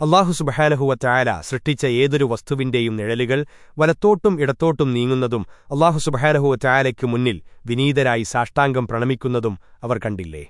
അള്ളാഹുസുബഹാലഹുവറ്റായാല സൃഷ്ടിച്ച ഏതൊരു വസ്തുവിന്റെയും നിഴലുകൾ വലത്തോട്ടും ഇടത്തോട്ടും നീങ്ങുന്നതും അള്ളാഹുസുബഹാലഹുവറ്റായാലയ്ക്കു മുന്നിൽ വിനീതരായി സാഷ്ടാംഗം പ്രണമിക്കുന്നതും അവർ കണ്ടില്ലേ?